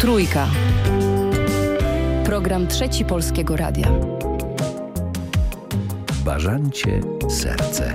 Trójka. Program Trzeci Polskiego Radia. Bażancie serce.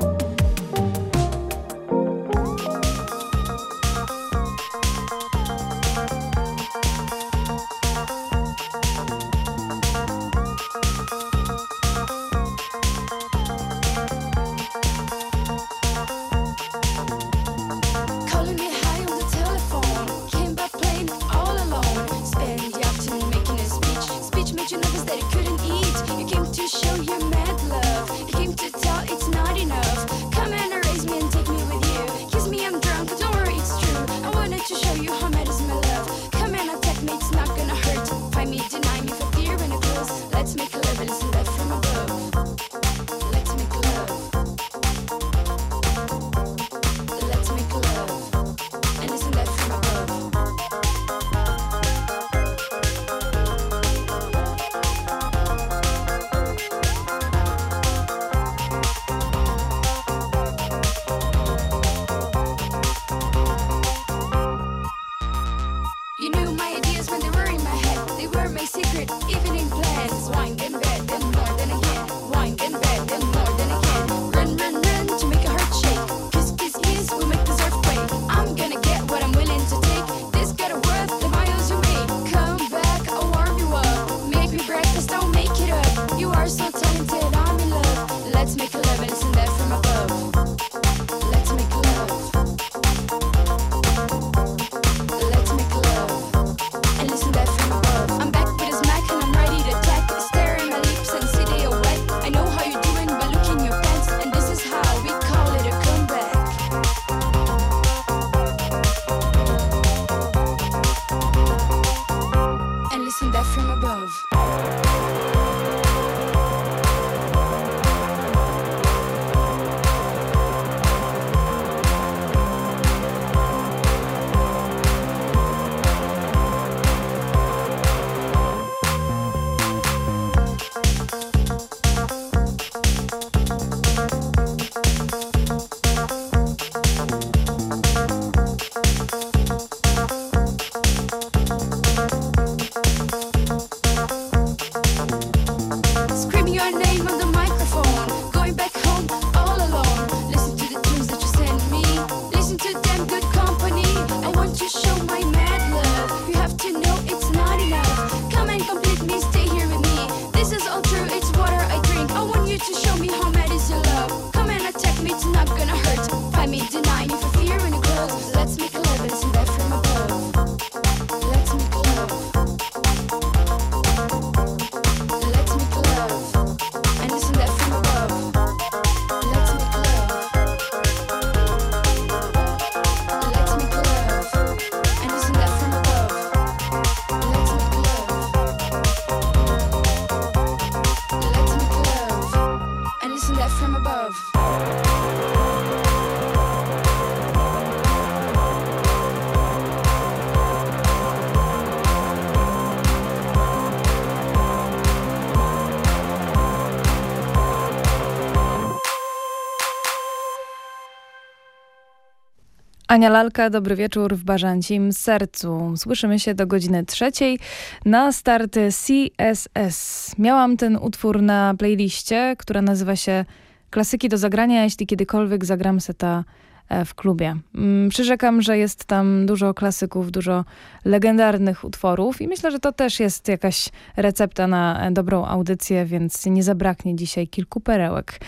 Ania Lalka, dobry wieczór w Barzandzim Sercu. Słyszymy się do godziny trzeciej na start CSS. Miałam ten utwór na playliście, która nazywa się Klasyki do zagrania, jeśli kiedykolwiek zagram seta e, w klubie. Mm, przyrzekam, że jest tam dużo klasyków, dużo legendarnych utworów i myślę, że to też jest jakaś recepta na dobrą audycję, więc nie zabraknie dzisiaj kilku perełek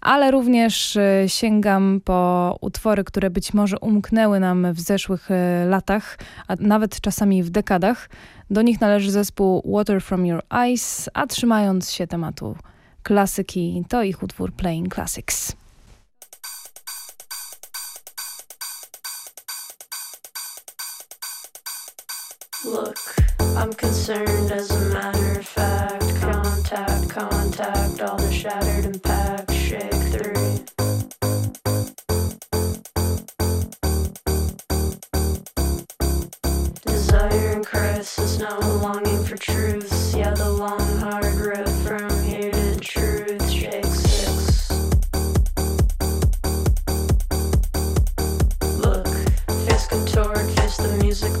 ale również e, sięgam po utwory, które być może umknęły nam w zeszłych e, latach, a nawet czasami w dekadach. Do nich należy zespół Water From Your Eyes, a trzymając się tematu klasyki, to ich utwór Playing Classics. Look, I'm concerned as a matter of fact. Contact, contact, all the shattered and packed. Crisis, no longing for truths. Yeah, the long hard road from here to truth. Shake six. Look, the music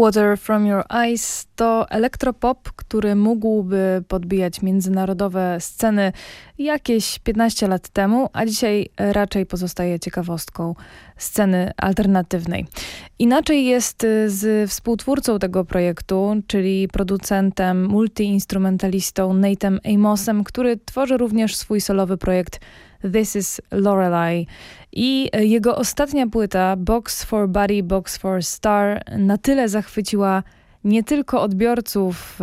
Water From Your Eyes to elektropop, który mógłby podbijać międzynarodowe sceny jakieś 15 lat temu, a dzisiaj raczej pozostaje ciekawostką sceny alternatywnej. Inaczej jest z współtwórcą tego projektu, czyli producentem, multiinstrumentalistą Nate'em Amosem, który tworzy również swój solowy projekt This is Lorelei. I e, jego ostatnia płyta, Box for Body, Box for Star, na tyle zachwyciła nie tylko odbiorców,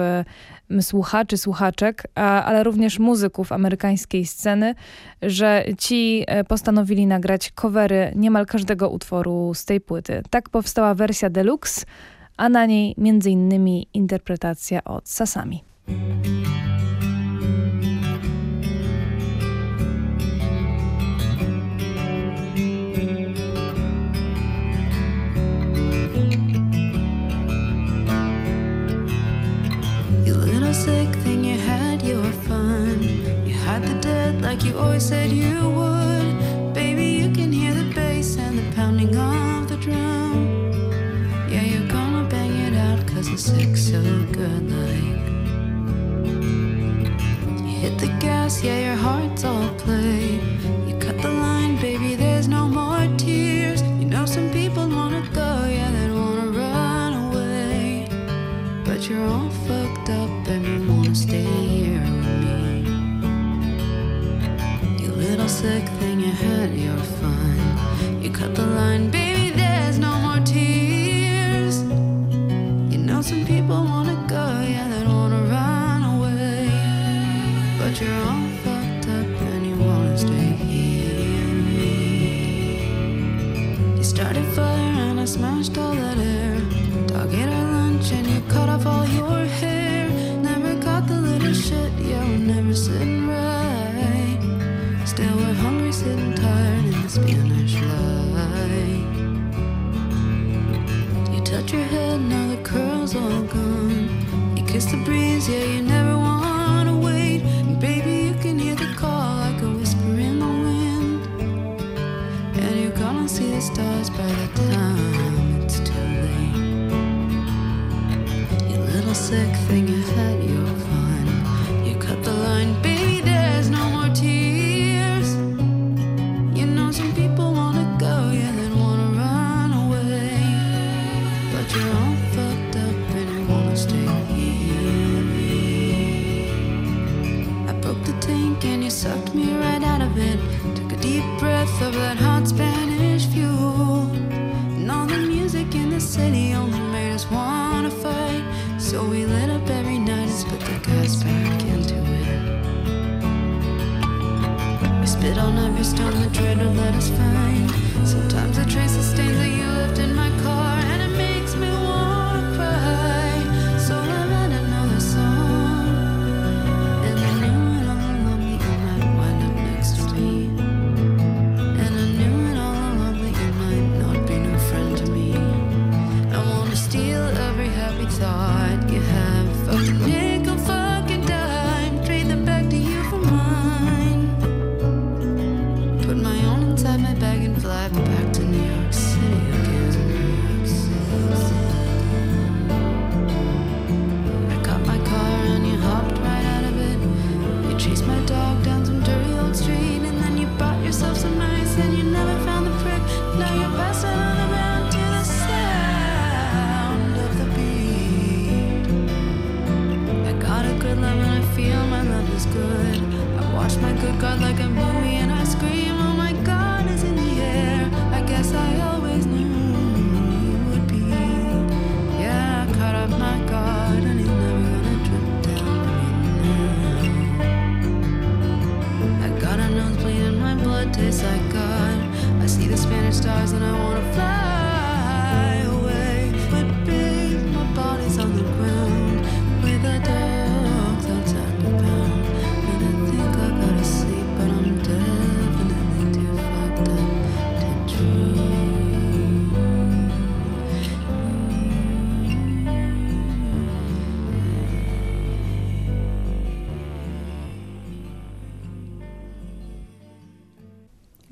słuchaczy, słuchaczek, ale również muzyków amerykańskiej sceny, że ci postanowili nagrać covery niemal każdego utworu z tej płyty. Tak powstała wersja deluxe, a na niej innymi interpretacja od Sasami. Always said you would. Baby, you can hear the bass and the pounding of the drum. Yeah, you're gonna bang it out cause the sick so good like. You hit the gas, yeah, your heart's of it. Took a deep breath of that hot Spanish fuel. And all the music in the city only made us wanna fight. So we lit up every night and put the gas back into it. We spit on every stone the would let us find. Sometimes the traces stains that you left in my car,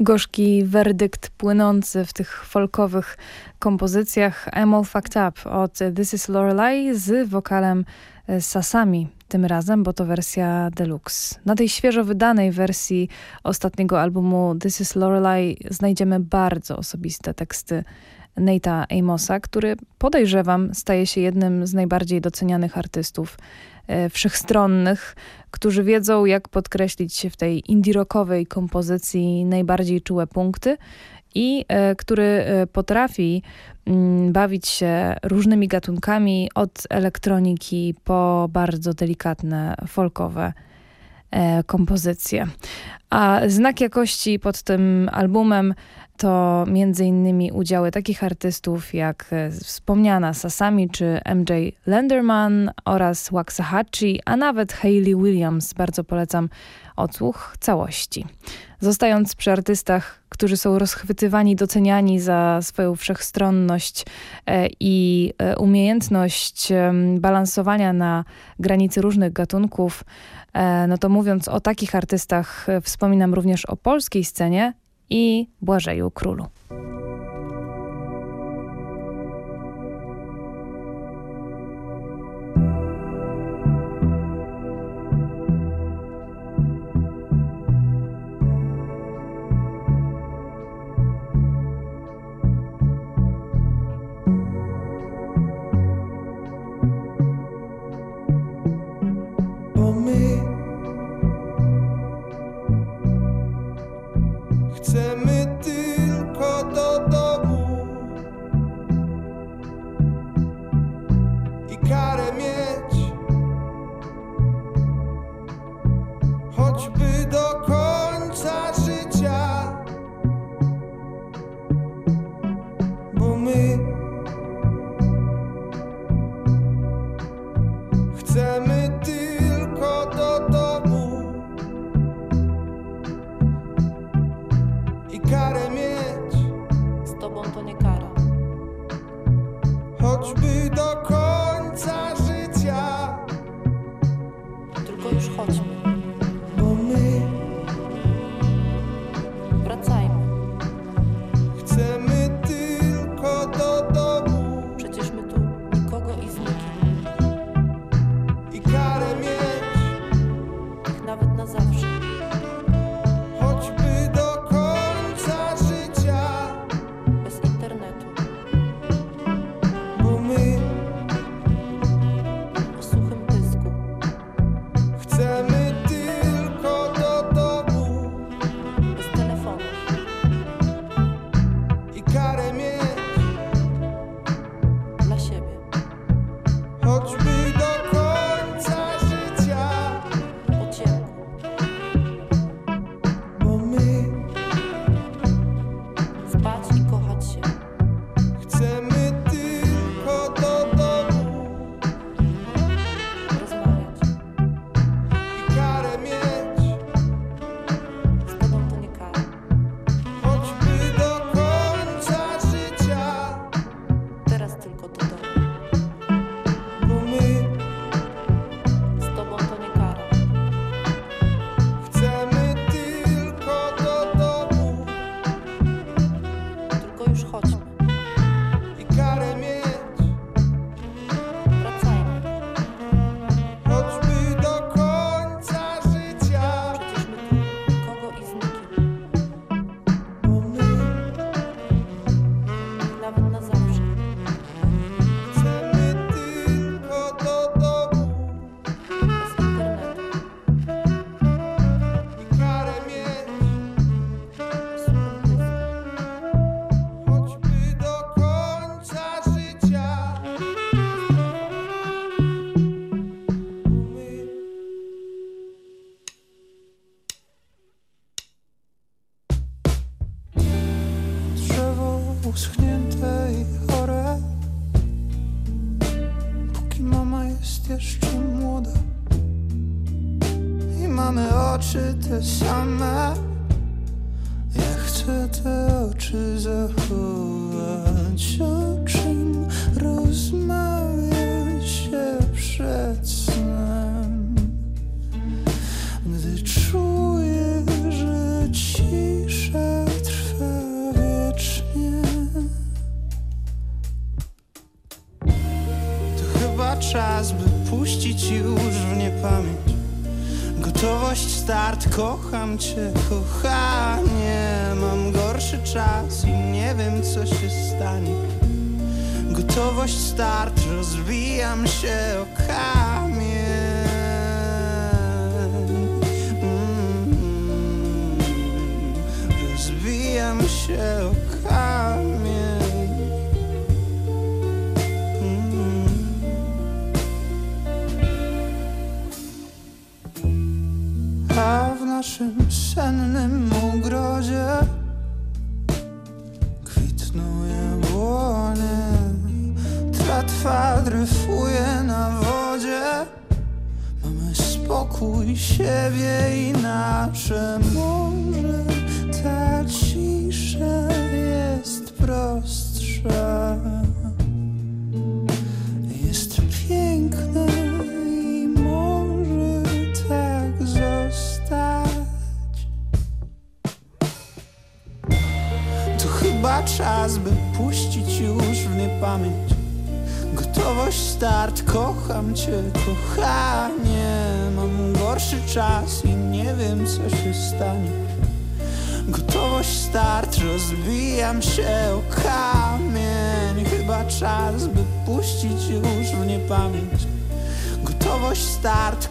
Gorzki werdykt płynący w tych folkowych kompozycjach I'm All Fucked Up od This Is Lorelei z wokalem e, Sasami tym razem, bo to wersja deluxe. Na tej świeżo wydanej wersji ostatniego albumu This Is Lorelei znajdziemy bardzo osobiste teksty Nate'a Amosa, który podejrzewam staje się jednym z najbardziej docenianych artystów wszechstronnych, którzy wiedzą jak podkreślić w tej indie rockowej kompozycji najbardziej czułe punkty i e, który potrafi mm, bawić się różnymi gatunkami od elektroniki po bardzo delikatne folkowe kompozycje. A znak jakości pod tym albumem to między innymi udziały takich artystów jak e, wspomniana Sasami czy MJ Lenderman oraz Waxahachie, a nawet Hayley Williams. Bardzo polecam odsłuch całości. Zostając przy artystach, którzy są rozchwytywani, doceniani za swoją wszechstronność e, i e, umiejętność balansowania na granicy różnych gatunków, no to mówiąc o takich artystach, wspominam również o polskiej scenie, i Błażeju Królu.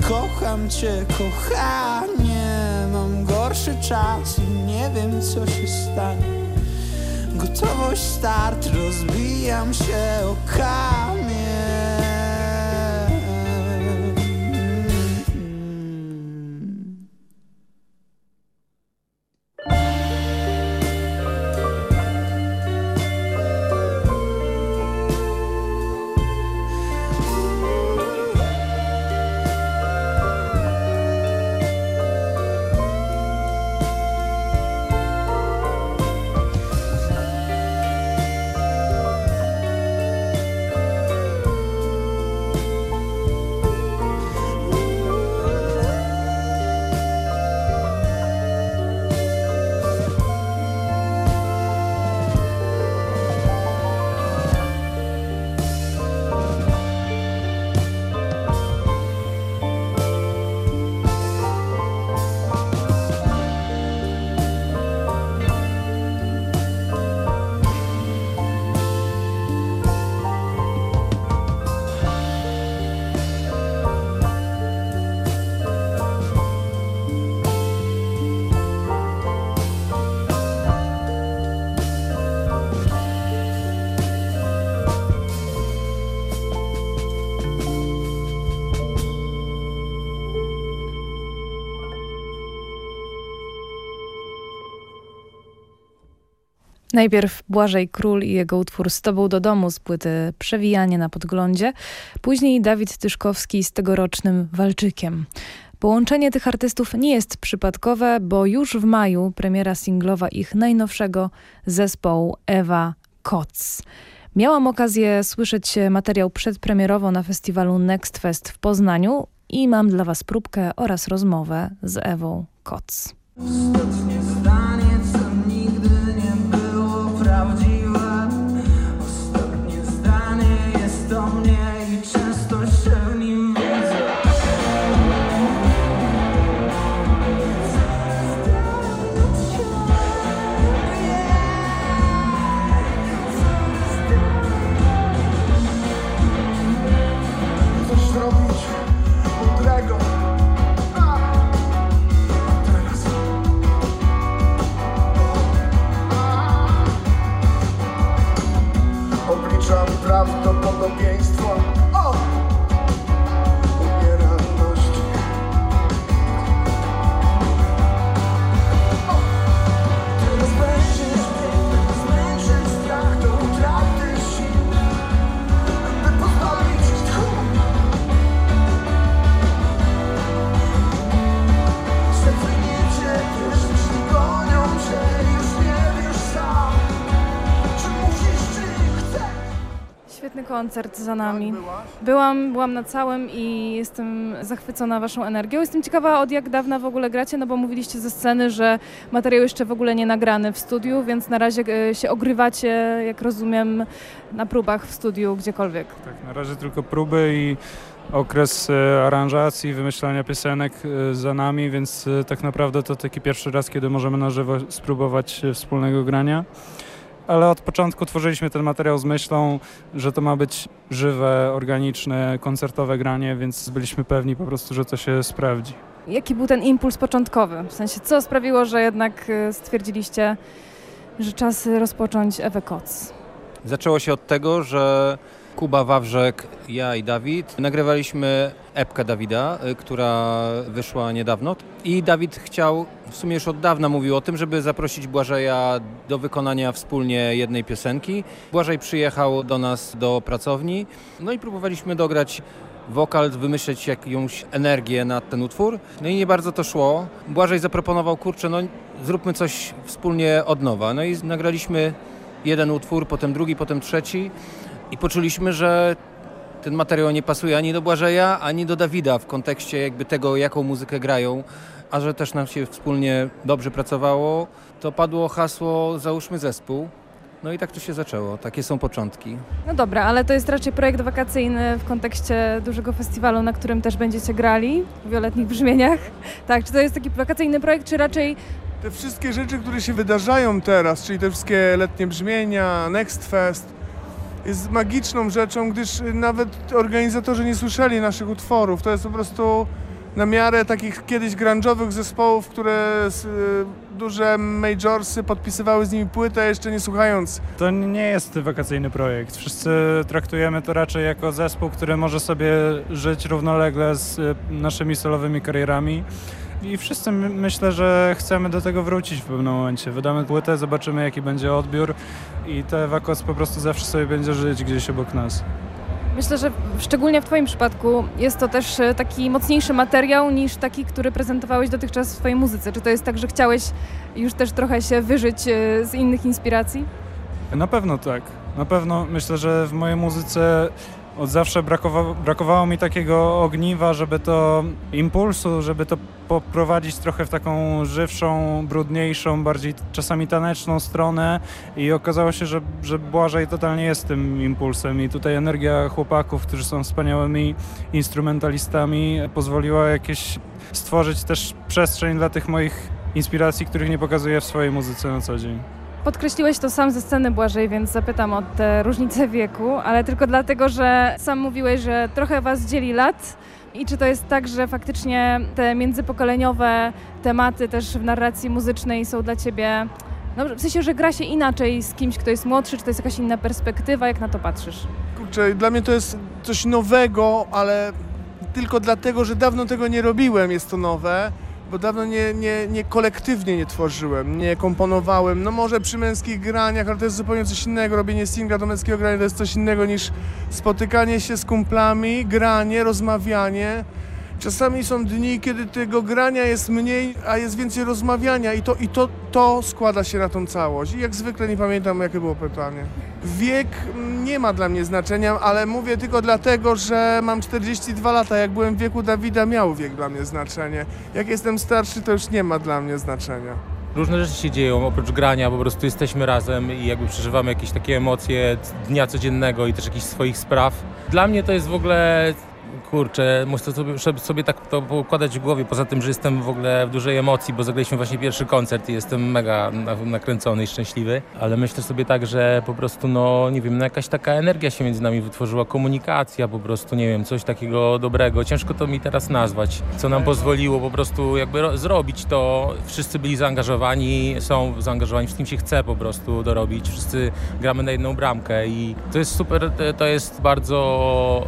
Kocham cię, kochanie Mam gorszy czas i nie wiem co się stanie. Gotowość, start, rozbijam się o kamień Najpierw Błażej Król i jego utwór Z tobą do domu z płyty Przewijanie na podglądzie, później Dawid Tyszkowski z tegorocznym Walczykiem. Połączenie tych artystów nie jest przypadkowe, bo już w maju premiera singlowa ich najnowszego zespołu Ewa Koc. Miałam okazję słyszeć materiał przedpremierowo na festiwalu Next Fest w Poznaniu i mam dla Was próbkę oraz rozmowę z Ewą Koc. Koncert za nami. Byłam, byłam na całym i jestem zachwycona waszą energią. Jestem ciekawa od jak dawna w ogóle gracie, no bo mówiliście ze sceny, że materiał jeszcze w ogóle nie nagrany w studiu, więc na razie e, się ogrywacie, jak rozumiem, na próbach w studiu gdziekolwiek. Tak, na razie tylko próby i okres e, aranżacji, wymyślania piosenek e, za nami, więc tak naprawdę to taki pierwszy raz, kiedy możemy na żywo spróbować wspólnego grania. Ale od początku tworzyliśmy ten materiał z myślą, że to ma być żywe, organiczne, koncertowe granie, więc byliśmy pewni po prostu, że to się sprawdzi. Jaki był ten impuls początkowy? W sensie, co sprawiło, że jednak e, stwierdziliście, że czas rozpocząć Ewę Koc? Zaczęło się od tego, że Kuba Wawrzek, ja i Dawid nagrywaliśmy epkę Dawida, y, która wyszła niedawno. I Dawid chciał, w sumie już od dawna mówił o tym, żeby zaprosić Błażeja do wykonania wspólnie jednej piosenki. Błażej przyjechał do nas do pracowni, no i próbowaliśmy dograć wokal, wymyśleć jakąś energię na ten utwór. No i nie bardzo to szło. Błażej zaproponował, kurczę, no zróbmy coś wspólnie od nowa. No i nagraliśmy jeden utwór, potem drugi, potem trzeci i poczuliśmy, że ten materiał nie pasuje ani do Błażeja, ani do Dawida w kontekście jakby tego, jaką muzykę grają, a że też nam się wspólnie dobrze pracowało, to padło hasło załóżmy zespół. No i tak to się zaczęło, takie są początki. No dobra, ale to jest raczej projekt wakacyjny w kontekście dużego festiwalu, na którym też będziecie grali w wioletnich brzmieniach. Tak, czy to jest taki wakacyjny projekt, czy raczej Te wszystkie rzeczy, które się wydarzają teraz, czyli te wszystkie letnie brzmienia, Next Fest, jest magiczną rzeczą, gdyż nawet organizatorzy nie słyszeli naszych utworów. To jest po prostu na miarę takich kiedyś grunge'owych zespołów, które y, duże majorsy podpisywały z nimi płytę, jeszcze nie słuchając. To nie jest wakacyjny projekt. Wszyscy traktujemy to raczej jako zespół, który może sobie żyć równolegle z y, naszymi solowymi karierami. I wszyscy my- myślę, że chcemy do tego wrócić w pewnym momencie. Wydamy płytę, zobaczymy jaki będzie odbiór i te Wakos po prostu zawsze sobie będzie żyć gdzieś obok nas. myślę, że szczególnie w Twoim przypadku jest to też e, taki mocniejszy materiał niż taki, który prezentowałeś dotychczas w swojej muzyce. Czy to jest tak, że chciałeś już też trochę się wyżyć e, z innych inspiracji? Na pewno tak. Na pewno myślę, że w mojej muzyce od zawsze brakowało, brakowało mi takiego ogniwa, żeby to impulsu, żeby to poprowadzić trochę w taką żywszą, brudniejszą, bardziej czasami taneczną stronę i okazało się, że, że Błażej totalnie jest tym impulsem i tutaj energia chłopaków, którzy są wspaniałymi instrumentalistami pozwoliła jakieś stworzyć też przestrzeń dla tych moich inspiracji, których nie pokazuję w swojej muzyce na co dzień. Podkreśliłeś to sam ze sceny Błażej, więc zapytam o te różnice wieku, ale tylko dlatego, że sam mówiłeś, że trochę was dzieli lat. I czy to jest tak, że faktycznie te międzypokoleniowe tematy też w narracji muzycznej są dla ciebie, no w sensie, że gra się inaczej z kimś, kto jest młodszy, czy to jest jakaś inna perspektywa, jak na to patrzysz? Kurczę, dla mnie to jest coś nowego, ale tylko dlatego, że dawno tego nie robiłem, jest to nowe, bo dawno nie, nie, nie kolektywnie nie tworzyłem, nie komponowałem. No może przy męskich graniach, ale to jest zupełnie coś innego. Robienie singla do męskiego grania to jest coś innego niż spotykanie się z kumplami, granie, rozmawianie. Czasami są dni, kiedy tego grania jest mniej, a jest więcej rozmawiania i to, i to, to składa się na tą całość. I jak zwykle nie pamiętam, jakie było pytanie. Wiek nie ma dla mnie znaczenia, ale mówię tylko dlatego, że mam 42 lata. Jak byłem w wieku Dawida, miał wiek dla mnie znaczenie. Jak jestem starszy, to już nie ma dla mnie znaczenia. Różne rzeczy się dzieją, oprócz grania, po prostu jesteśmy razem i jakby przeżywamy jakieś takie emocje dnia codziennego i też jakichś swoich spraw. Dla mnie to jest w ogóle, kurczę, muszę sobie, sobie tak to układać w głowie, poza tym, że jestem w ogóle w dużej emocji, bo zagraliśmy właśnie pierwszy koncert i jestem mega na- nakręcony i szczęśliwy, ale myślę sobie tak, że po prostu, no nie wiem, no jakaś taka energia się między nami wytworzyła, komunikacja po prostu, nie wiem, coś takiego dobrego, ciężko to mi teraz nazwać, co nam pozwoliło po prostu jakby ro- zrobić to, wszyscy byli zaangażowani, są zaangażowani, wszystkim się chce po prostu dorobić, wszyscy gramy na jedną bramkę i to jest super, to jest bardzo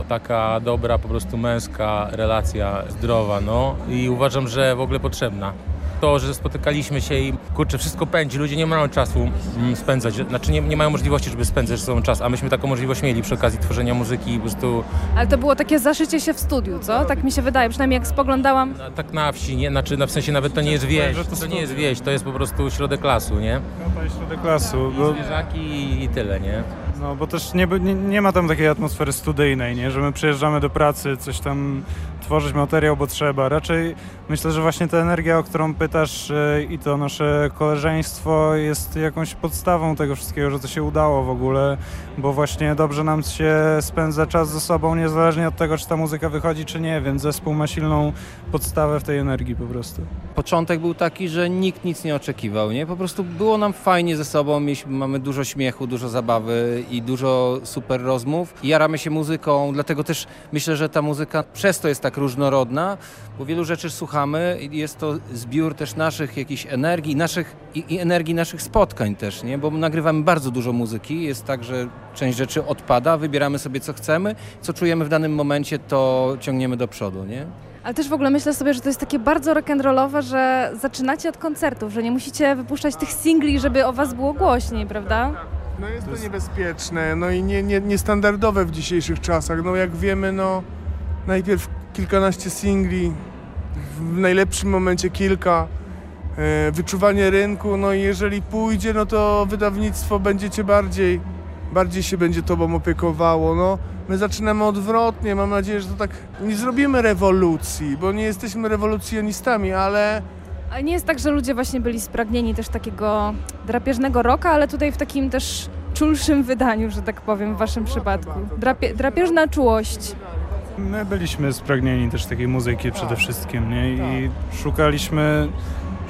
taka dobra, po prostu męska relacja, zdrowa, no i uważam, że w ogóle potrzebna. To, że spotykaliśmy się i kurczę, wszystko pędzi, ludzie nie mają czasu mm, spędzać, znaczy nie, nie mają możliwości, żeby spędzać ze sobą czas, a myśmy taką możliwość mieli przy okazji tworzenia muzyki i po prostu Ale to było takie zaszycie się w studiu, co? Tak mi się wydaje, przynajmniej jak spoglądałam. na, tak na wsi, nie, znaczy na, w sensie nawet to nie jest wieś, to nie jest wieś, to jest po prostu środek lasu, nie? No to jest środek lasu. Bo... Zwierzaki i, i tyle, nie? No bo też nie, nie, nie ma tam takiej atmosfery studyjnej, nie? że my przyjeżdżamy do pracy, coś tam tworzyć materiał, bo trzeba. Raczej myślę, że właśnie ta energia, o którą pytasz e, i to nasze koleżeństwo jest jakąś podstawą tego wszystkiego, że to się udało w ogóle, bo właśnie dobrze nam się spędza czas ze sobą, niezależnie od tego, czy ta muzyka wychodzi, czy nie, więc zespół ma silną podstawę w tej energii po prostu. Początek był taki, że nikt nic nie oczekiwał, nie? Po prostu było nam fajnie ze sobą, mieliśmy, mamy dużo śmiechu, dużo zabawy i dużo super rozmów. I jaramy się muzyką, dlatego też myślę, że ta muzyka przez to jest tak różnorodna, bo wielu rzeczy słuchamy i jest to zbiór też naszych jakichś energii, naszych, i, i energii naszych spotkań też, nie? Bo nagrywamy bardzo dużo muzyki, jest tak, że część rzeczy odpada, wybieramy sobie co chcemy, co czujemy w danym momencie, to ciągniemy do przodu, nie? Ale też w ogóle myślę sobie, że to jest takie bardzo rock'n'rollowe, że zaczynacie od koncertów, że nie musicie wypuszczać tych singli, żeby o was było głośniej, prawda? No jest to niebezpieczne, no i nie, nie, niestandardowe w dzisiejszych czasach. No jak wiemy, no najpierw kilkanaście singli, w najlepszym momencie kilka, e, wyczuwanie rynku, no i jeżeli pójdzie, no to wydawnictwo będzie cię bardziej, bardziej się będzie tobą opiekowało, no. My zaczynamy odwrotnie, mam nadzieję, że to tak nie zrobimy rewolucji, bo nie jesteśmy rewolucjonistami, ale Ale nie jest tak, że ludzie właśnie byli spragnieni też takiego drapieżnego rocka, ale tutaj w takim też czulszym wydaniu, że tak powiem, w waszym przypadku. Drapie, drapieżna czułość. My byliśmy spragnieni też takiej muzyki przede wszystkim, nie? I szukaliśmy,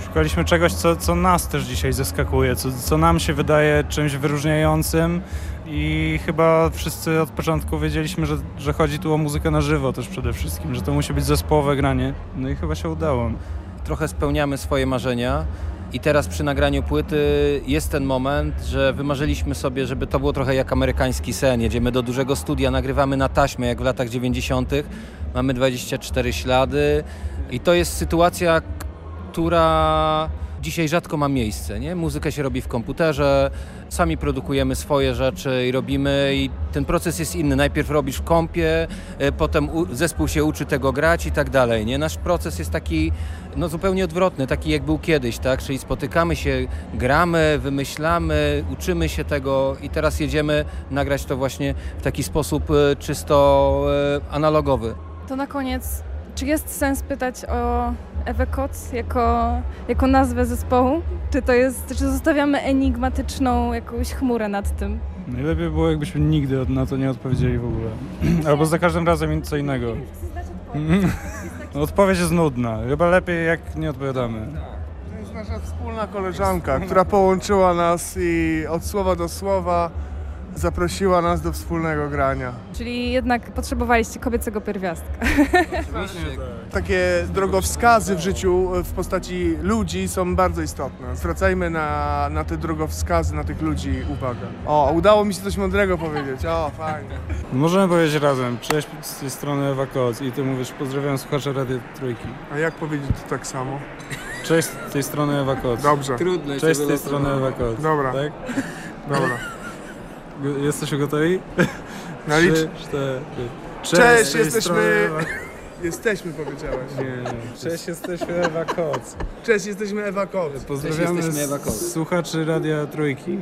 szukaliśmy czegoś, co, co nas też dzisiaj zaskakuje, co, co nam się wydaje czymś wyróżniającym i chyba wszyscy od początku wiedzieliśmy, że, że chodzi tu o muzykę na żywo też przede wszystkim, że to musi być zespołowe granie. No i chyba się udało. Trochę spełniamy swoje marzenia. I teraz przy nagraniu płyty jest ten moment, że wymarzyliśmy sobie, żeby to było trochę jak amerykański sen. Jedziemy do dużego studia, nagrywamy na taśmę jak w latach 90. Mamy 24 ślady i to jest sytuacja, która dzisiaj rzadko ma miejsce. Nie? Muzykę się robi w komputerze, sami produkujemy swoje rzeczy i robimy i ten proces jest inny. Najpierw robisz w kompie, e, potem zespół się uczy tego grać i tak dalej. Nie? Nasz proces jest taki no, zupełnie odwrotny, taki jak był kiedyś, tak? Czyli spotykamy się, gramy, wymyślamy, uczymy się tego i teraz jedziemy nagrać to właśnie w taki sposób e, czysto e, analogowy. To na koniec, czy jest sens pytać o Ewę Koc jako, jako nazwę zespołu? Czy to jest, czy zostawiamy enigmatyczną jakąś chmurę nad tym? Najlepiej było, jakbyśmy nigdy na to nie odpowiedzieli w ogóle. Albo za każdym razem co innego. No, Odpowiedź jest nudna. Chyba lepiej, jak nie odpowiadamy. To jest nasza wspólna koleżanka, która połączyła nas i od słowa do słowa zaprosiła nas do wspólnego grania. Czyli jednak potrzebowaliście kobiecego pierwiastka. Takie drogowskazy w życiu w postaci ludzi są bardzo istotne. Zwracajmy na, na te drogowskazy, na tych ludzi uwagę. O, udało mi się coś mądrego powiedzieć. O, fajnie. Możemy powiedzieć razem. Cześć z tej strony Ewa Koc i ty mówisz pozdrawiam słuchacze Rady Trójki. A jak powiedzieć to tak samo? Cześć z tej strony Ewa Koc. Dobrze, Trudno Cześć z tej strony Ewa Koc. Dobra. Tak? dobra. Jesteście gotowi? Na licz... Trzy, cztery. Cześć, tej jesteśmy-. Jesteśmy, powiedziałeś. Nie, nie. Cześć, jesteśmy Ewa Koc. Cześć, jesteśmy Ewa Koc. Pozdrawiamy jesteśmy Ewa Koc. słuchaczy Radia Trójki.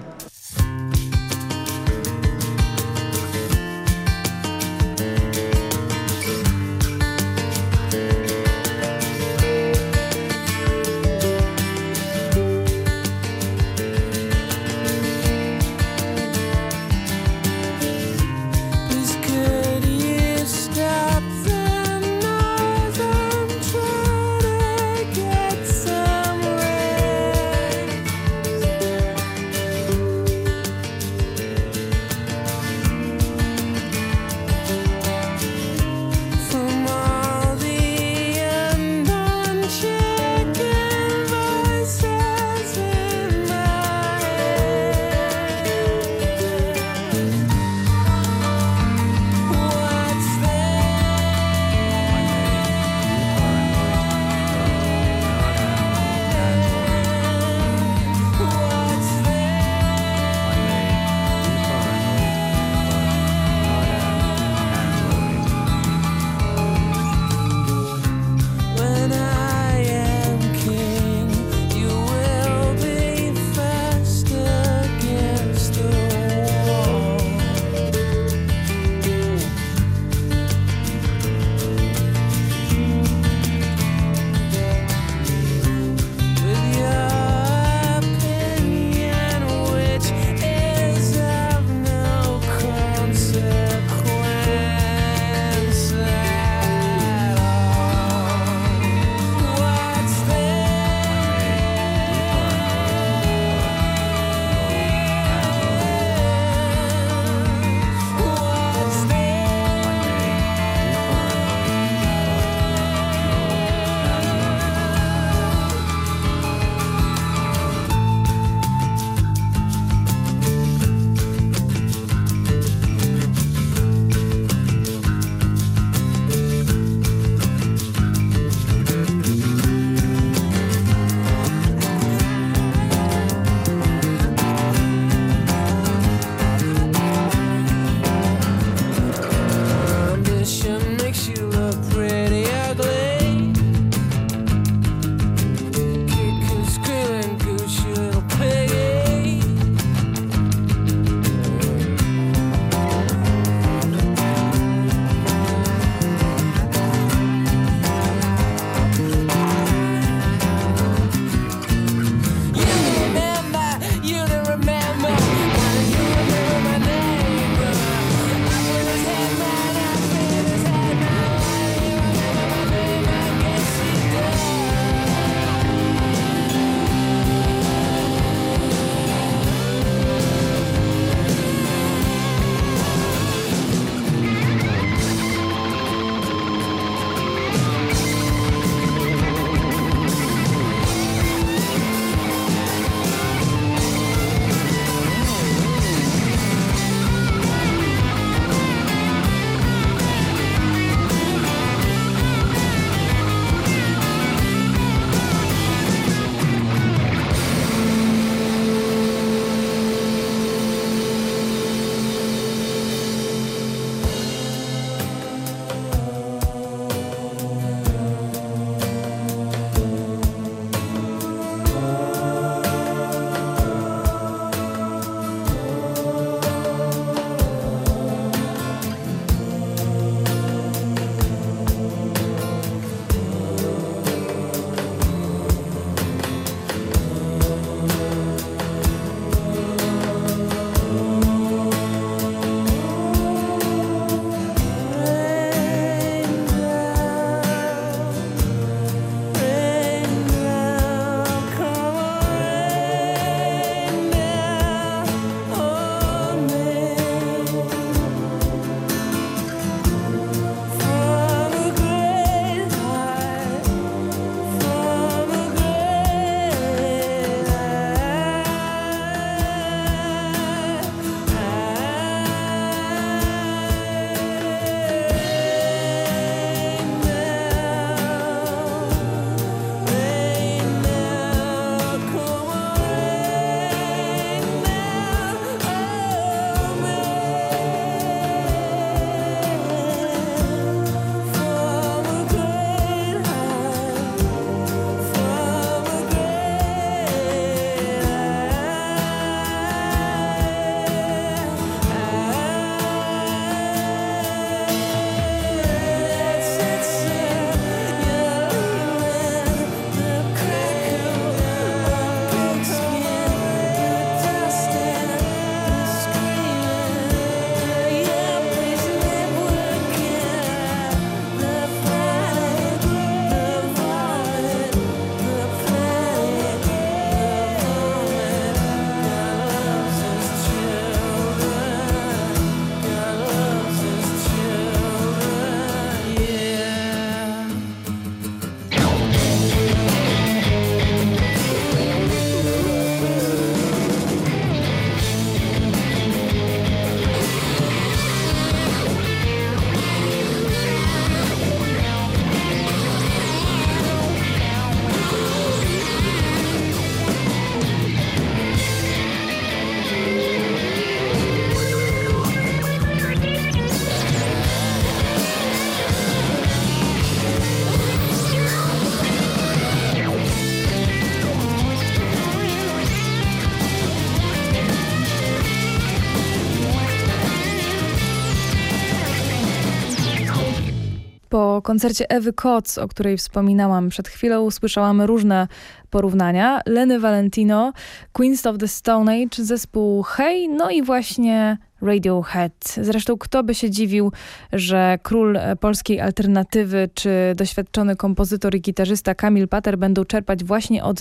Koncercie Ewy Koc, o której wspominałam przed chwilą, usłyszałam różne porównania. Leny Valentino, Queens of the Stone Age, zespół Hey, no i właśnie Radiohead. Zresztą kto by się dziwił, że król polskiej alternatywy czy doświadczony kompozytor i gitarzysta Kamil Pater będą czerpać właśnie od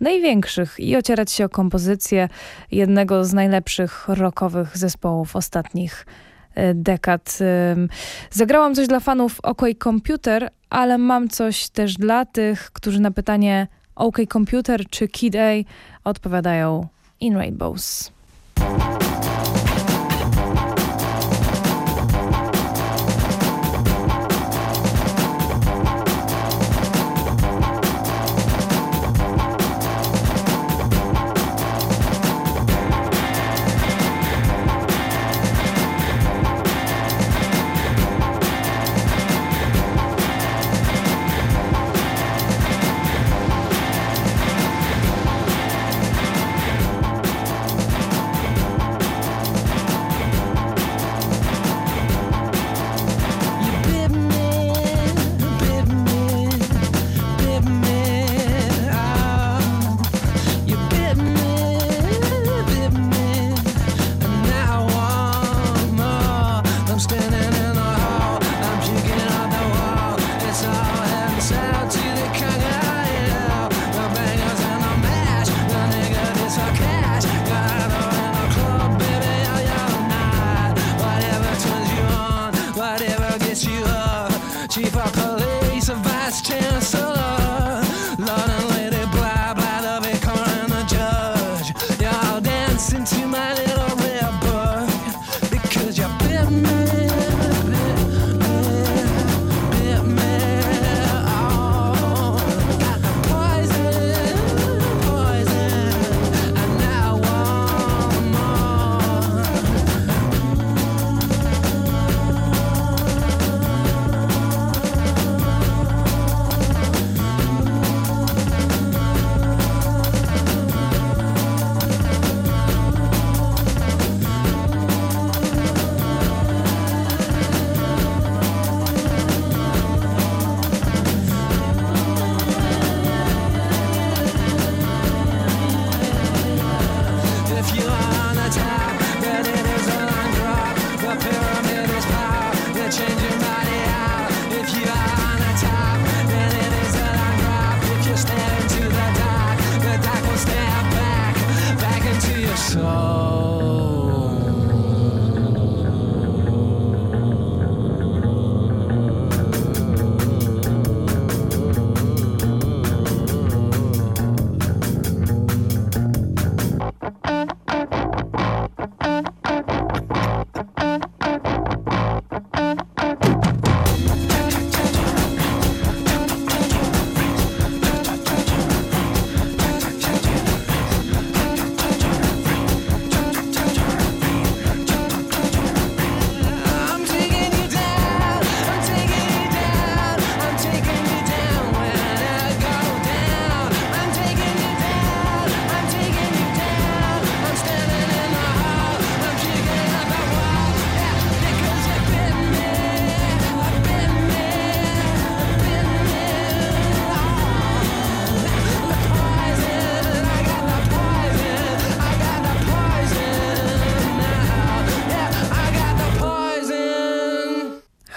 największych i ocierać się o kompozycję jednego z najlepszych rockowych zespołów ostatnich e, dekad. Zagrałam coś dla fanów OK Computer, ale mam coś też dla tych, którzy na pytanie OK Computer czy Kid A odpowiadają In Rainbows.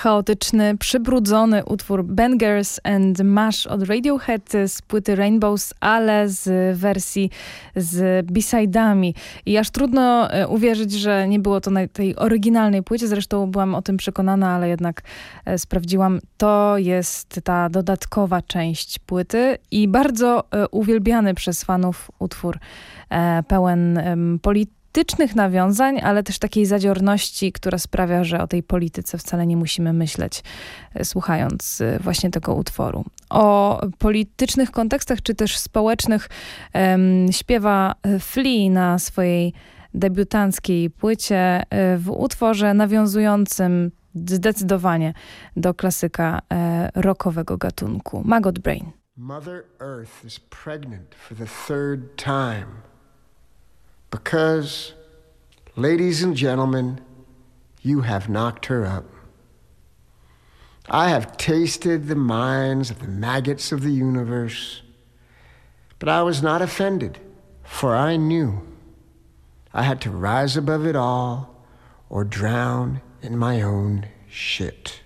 Chaotyczny, przybrudzony utwór Bangers and Mash od Radiohead z płyty Rainbows, ale z wersji z b-side'ami. I aż trudno e, uwierzyć, że nie było to na tej oryginalnej płycie, zresztą byłam o tym przekonana, ale jednak e, sprawdziłam. To jest ta dodatkowa część płyty i bardzo e, uwielbiany przez fanów utwór pełen polityki politycznych nawiązań, ale też takiej zadziorności, która sprawia, że o tej polityce wcale nie musimy myśleć, e, słuchając e, właśnie tego utworu. O politycznych kontekstach, czy też społecznych um, śpiewa e, Flea na swojej debiutanckiej płycie w utworze nawiązującym zdecydowanie do klasyka e, rockowego gatunku. Maggot Brain. Mother Earth is pregnant for the third time. Because, ladies and gentlemen, you have knocked her up. I have tasted the minds of the maggots of the universe, but I was not offended, for I knew I had to rise above it all or drown in my own shit.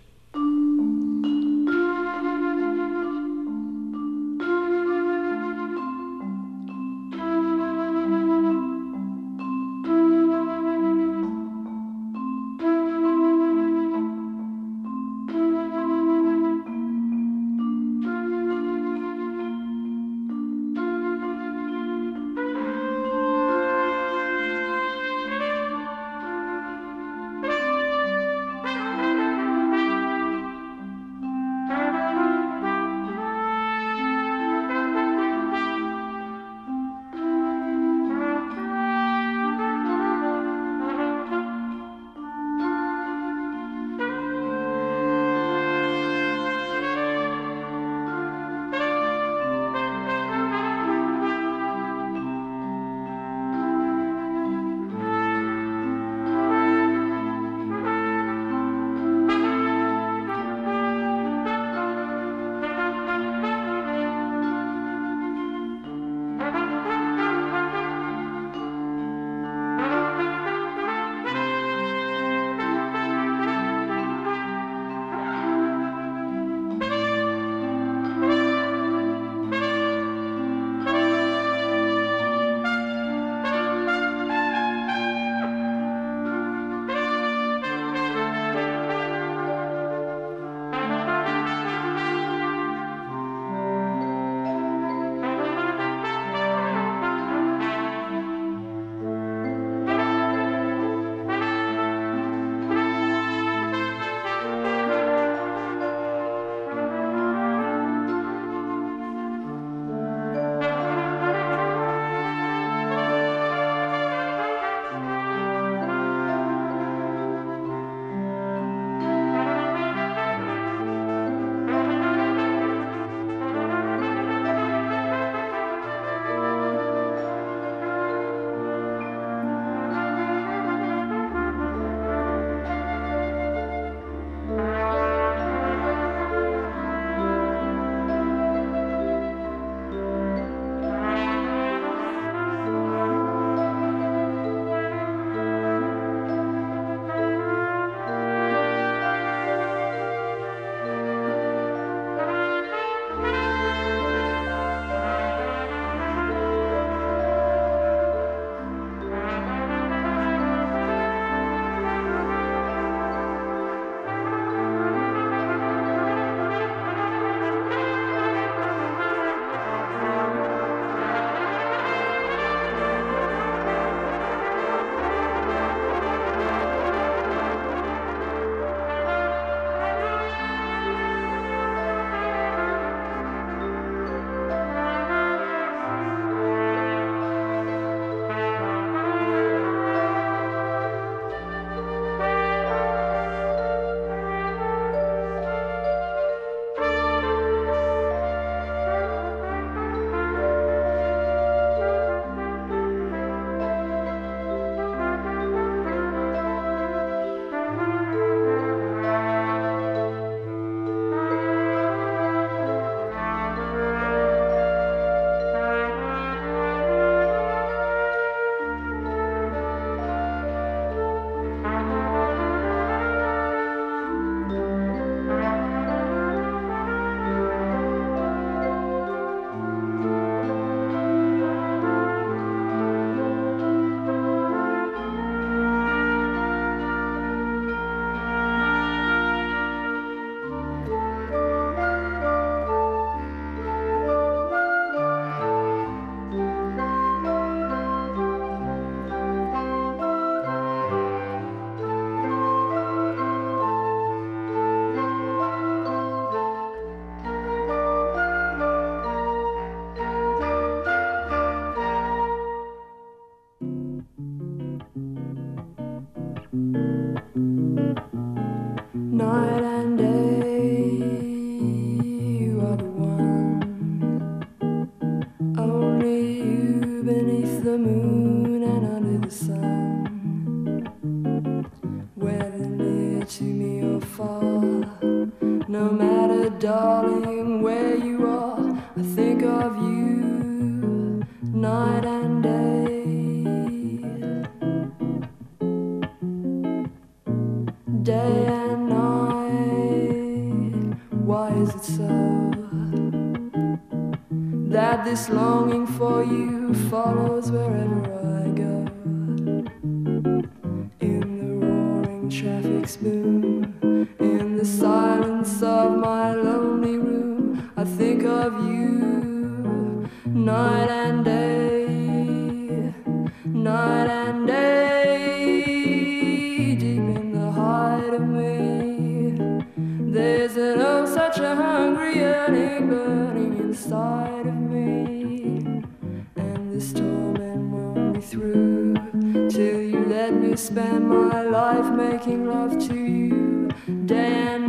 spend my life making love to you, Dan.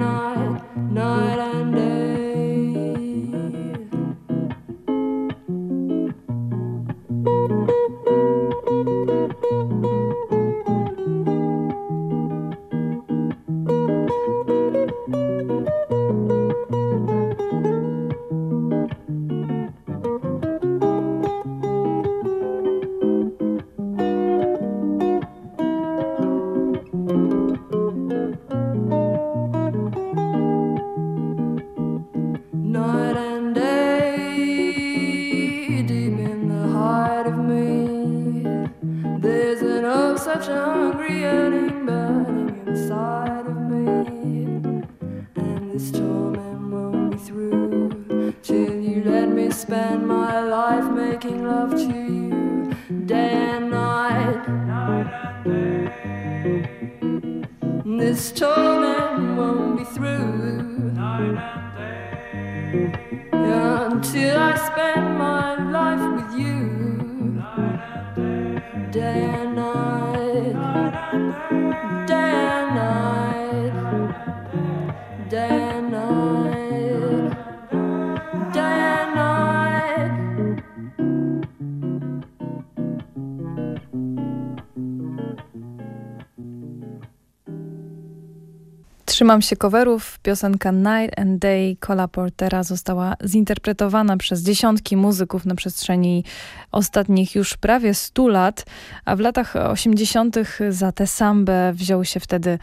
Trzymam się coverów. Piosenka Night and Day Cola Portera została zinterpretowana przez dziesiątki muzyków na przestrzeni ostatnich już prawie 100 lat, a w latach 80. za tę sambę wziął się wtedy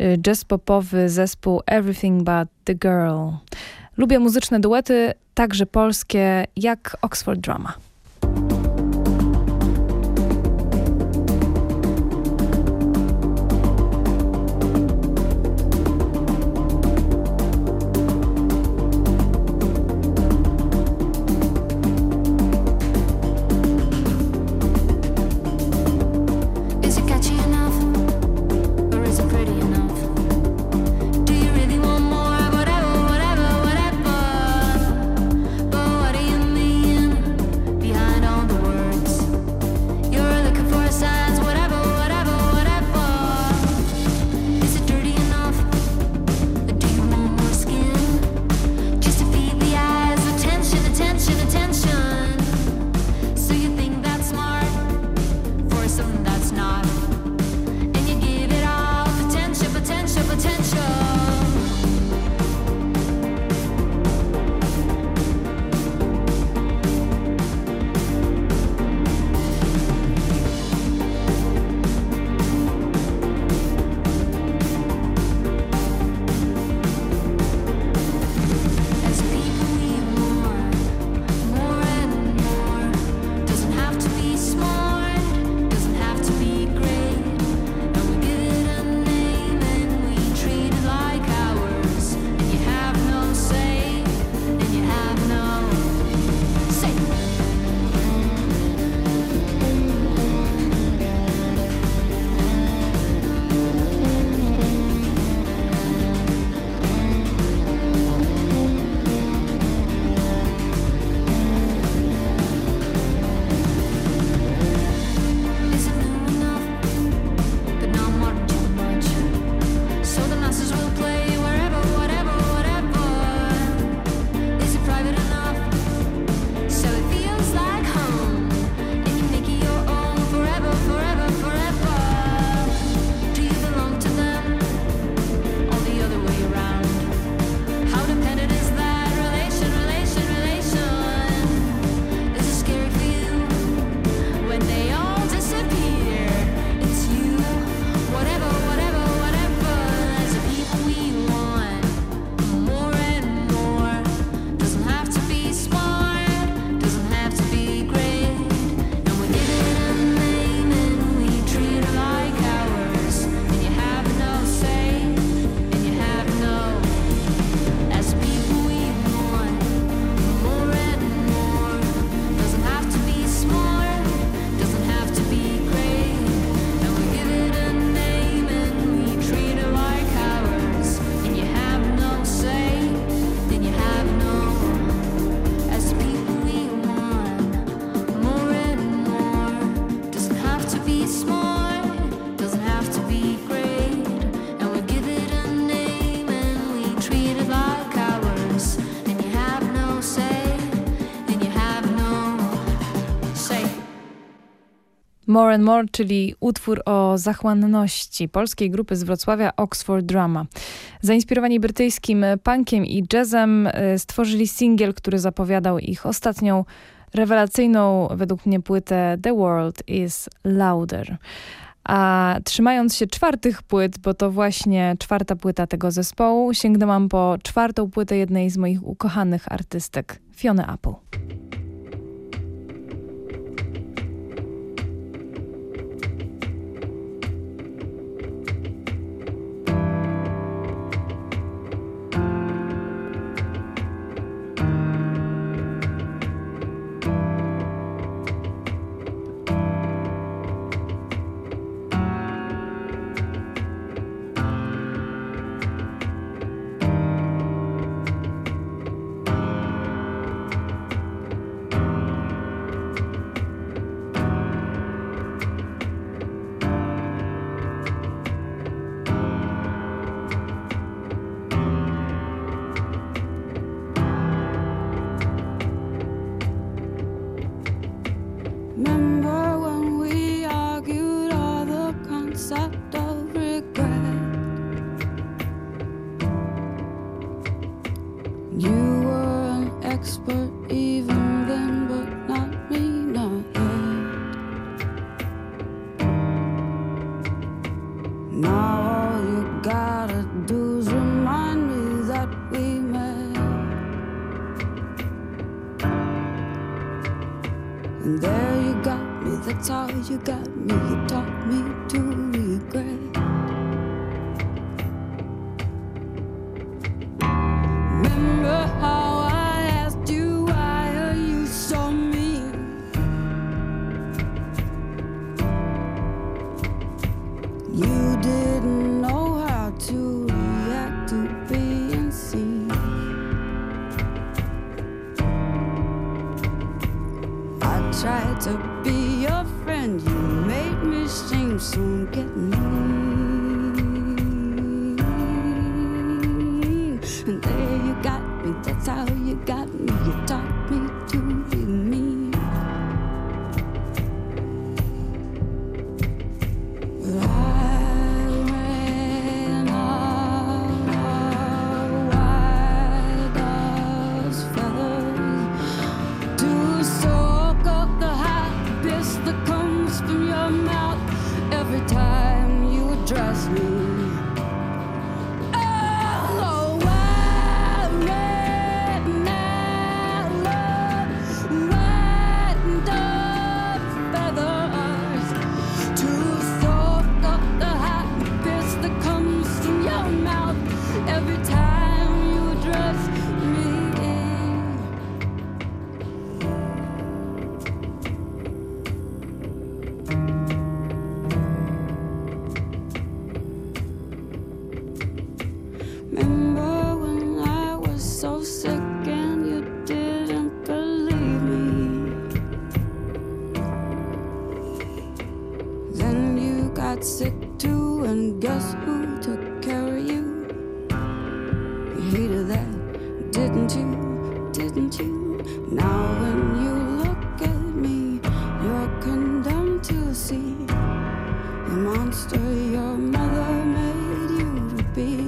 y, jazz popowy zespół Everything But The Girl. Lubię muzyczne duety, także polskie, jak Oxford Drama. More and More, czyli utwór o zachłanności polskiej grupy z Wrocławia Oxford Drama. Zainspirowani brytyjskim punkiem i jazzem e, stworzyli singiel, który zapowiadał ich ostatnią rewelacyjną według mnie płytę The World is Louder. A trzymając się czwartych płyt, bo to właśnie czwarta płyta tego zespołu, sięgnęłam po czwartą płytę jednej z moich ukochanych artystek, Fiona Apple.